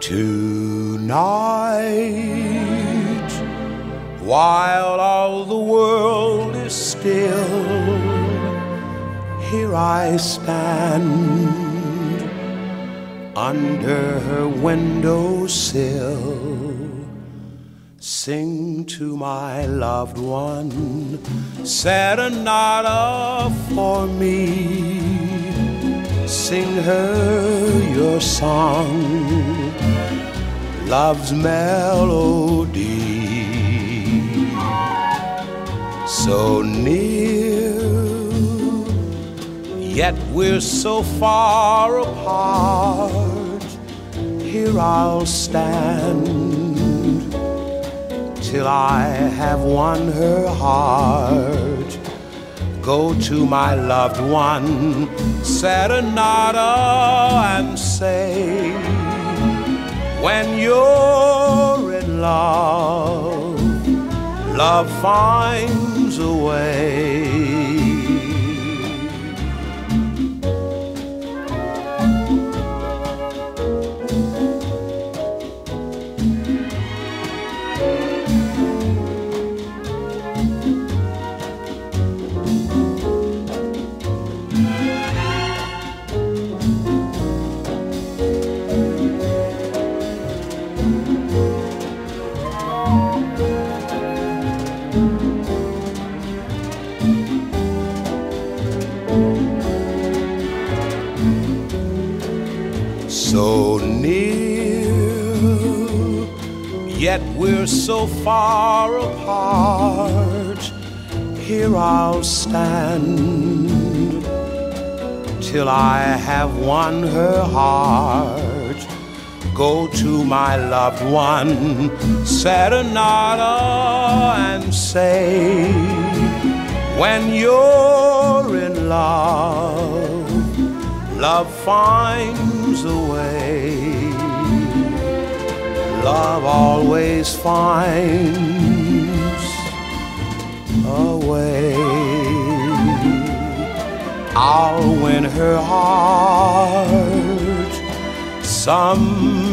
Tonight, while all the world is still, here I stand under her windowsill. Sing to my loved one, serenade for me. Sing her your song, love's melody. So near, yet we're so far apart. Here I'll stand till I have won her heart. Go to my loved one, serenade and say, when you're in love, love finds a way. So near, yet we're so far apart. Here I'll stand till I have won her heart. Go to my loved one, serenade and say, when you're in love, love finds a way. Love always finds a way. I'll win her heart someday.